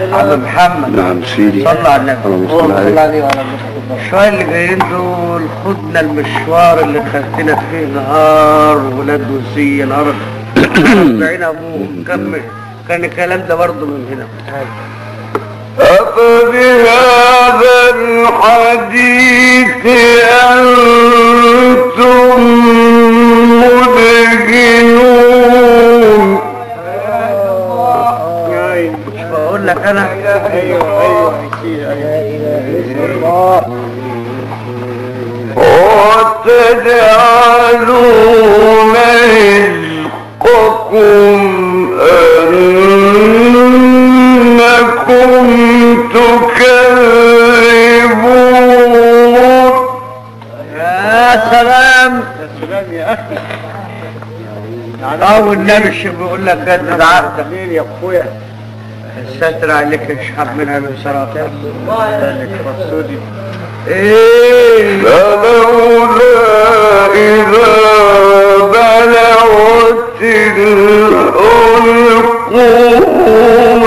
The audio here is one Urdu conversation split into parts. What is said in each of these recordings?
عم محمد. نعم سيدي صلى على النبي اللهم صل عليه الشوية اللي جايين دول خدنا المشوار اللي خدتنا فيه نهار ولاد وسية نهار بعين ابوه كمل كان الكلام ده برضه من هنا أفبهذا الحديث اه والنبي بيقول لك جد عهدك يا اخويا الستر عليك اشحب منها من سرطان إيه فلولا إذا بلغت الحلقوم وأنتم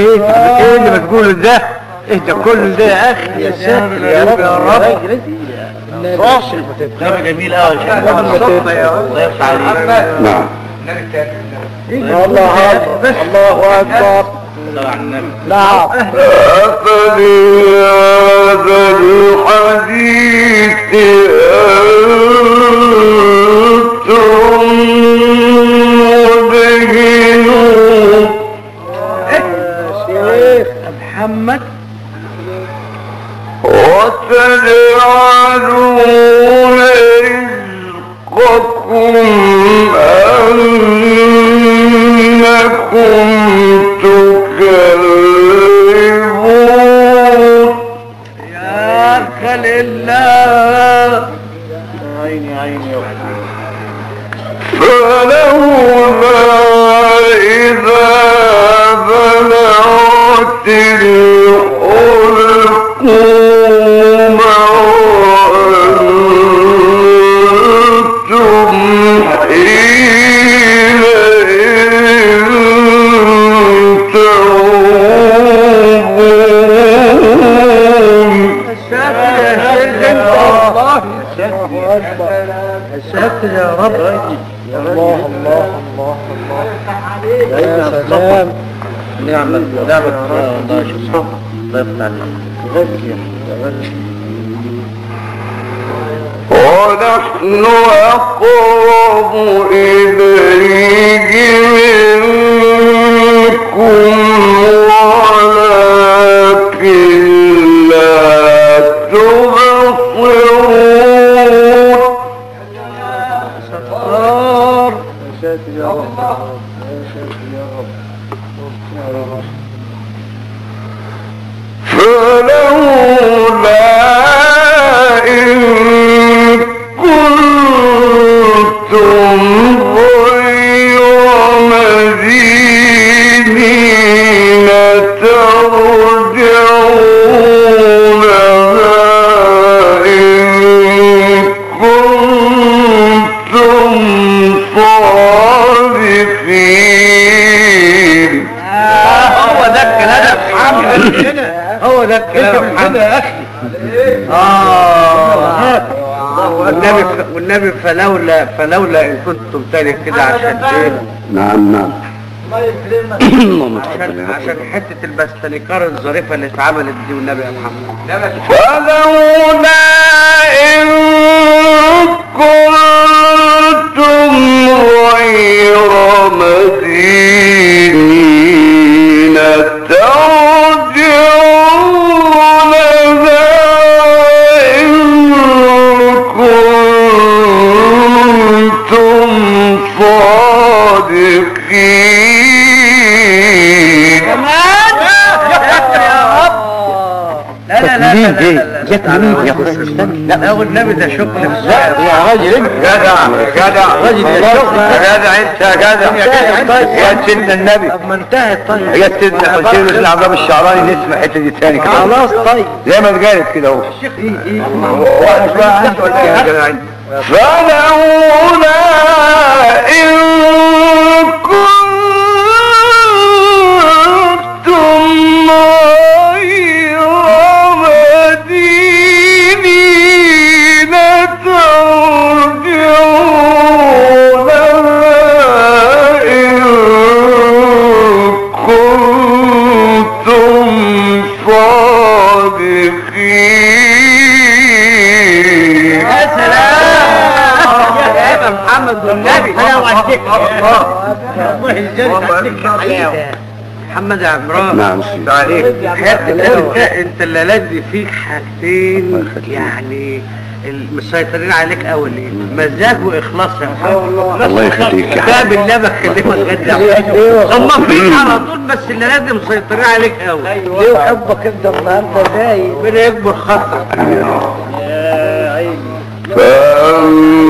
يا اخي ايه اللي بتقوله ده ايه ده كله ده يا اخي يا ساتر يا رب. يا رب كلام جميل قوي الله يفتح عليك. نعم. الله اكبر الله اكبر نعم أفبهذا الحديث أنتم وتجعلون الله الله الله الله يا سلام نعم نعم الله شكرا الله يفتح عليك ونحن أقرب إليه من والنبي والنبي فلولا فلولا ان كنتم تاني كده عشان ايه نعم نعم. عشان. عشان حته البستنيكار الظريفه اللي اتعملت دي والنبي يا محمد. فلولا إن كنتم غير مدينين هذا والنبي ده شغل بزاف يا راجل جدع جدع راجل ده شغل جدع انت جدع يا سيدنا النبي طب ما انتهت طيب يا سيدنا حسين بن عبد الله الشعراني نسمع الحته دي ثاني كده خلاص طيب زي ما اتقالت كده اهو الشيخ ايه ايه واحد بقى عنده ولا كده عندي فدعونا محمد عمران نعم عليك انت انت دي فيك حاجتين يعني المسيطرين عليك قوي ليه مزاج واخلاص يا محمد الله يخليك يا كتاب بالله بكلمك غدا هم فيك على طول بس الليلات دي مسيطرين عليك قوي ليه حبك انت النهارده باين ربنا يكبر خطرك فأما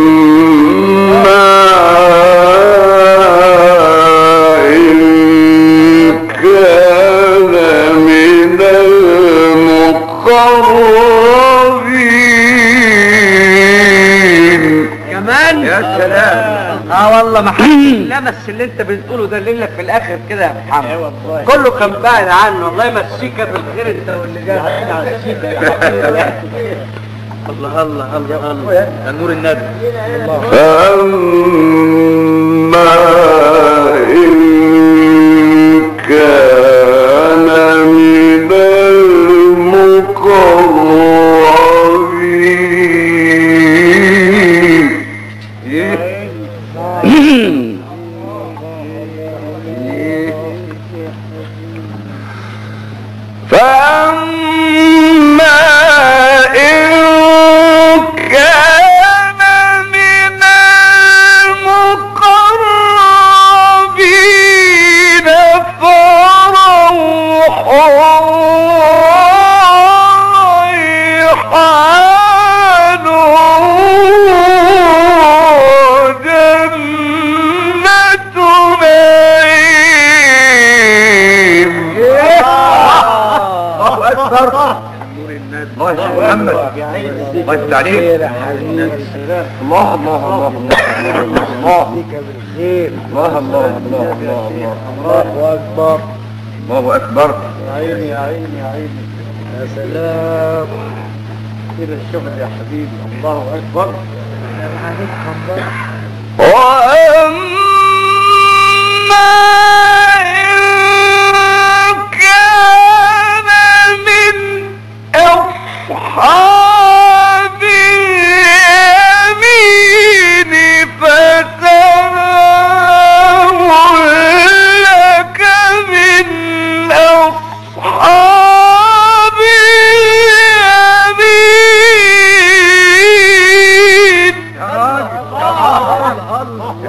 ما حد لمس اللي انت بتقوله ده اللي لك في الاخر كده يا محمد. كله كان بعد عنه. الله يمسيك بالخير انت واللي جاي. الله الله الله الله. نور النبي. فأما يا الله الله الله الله الله الله الله الله الله الله اكبر الله اكبر عيني يا عيني يا عيني يا سلام كده الشغل يا حبيبي الله اكبر وأما إن كان من أصحاب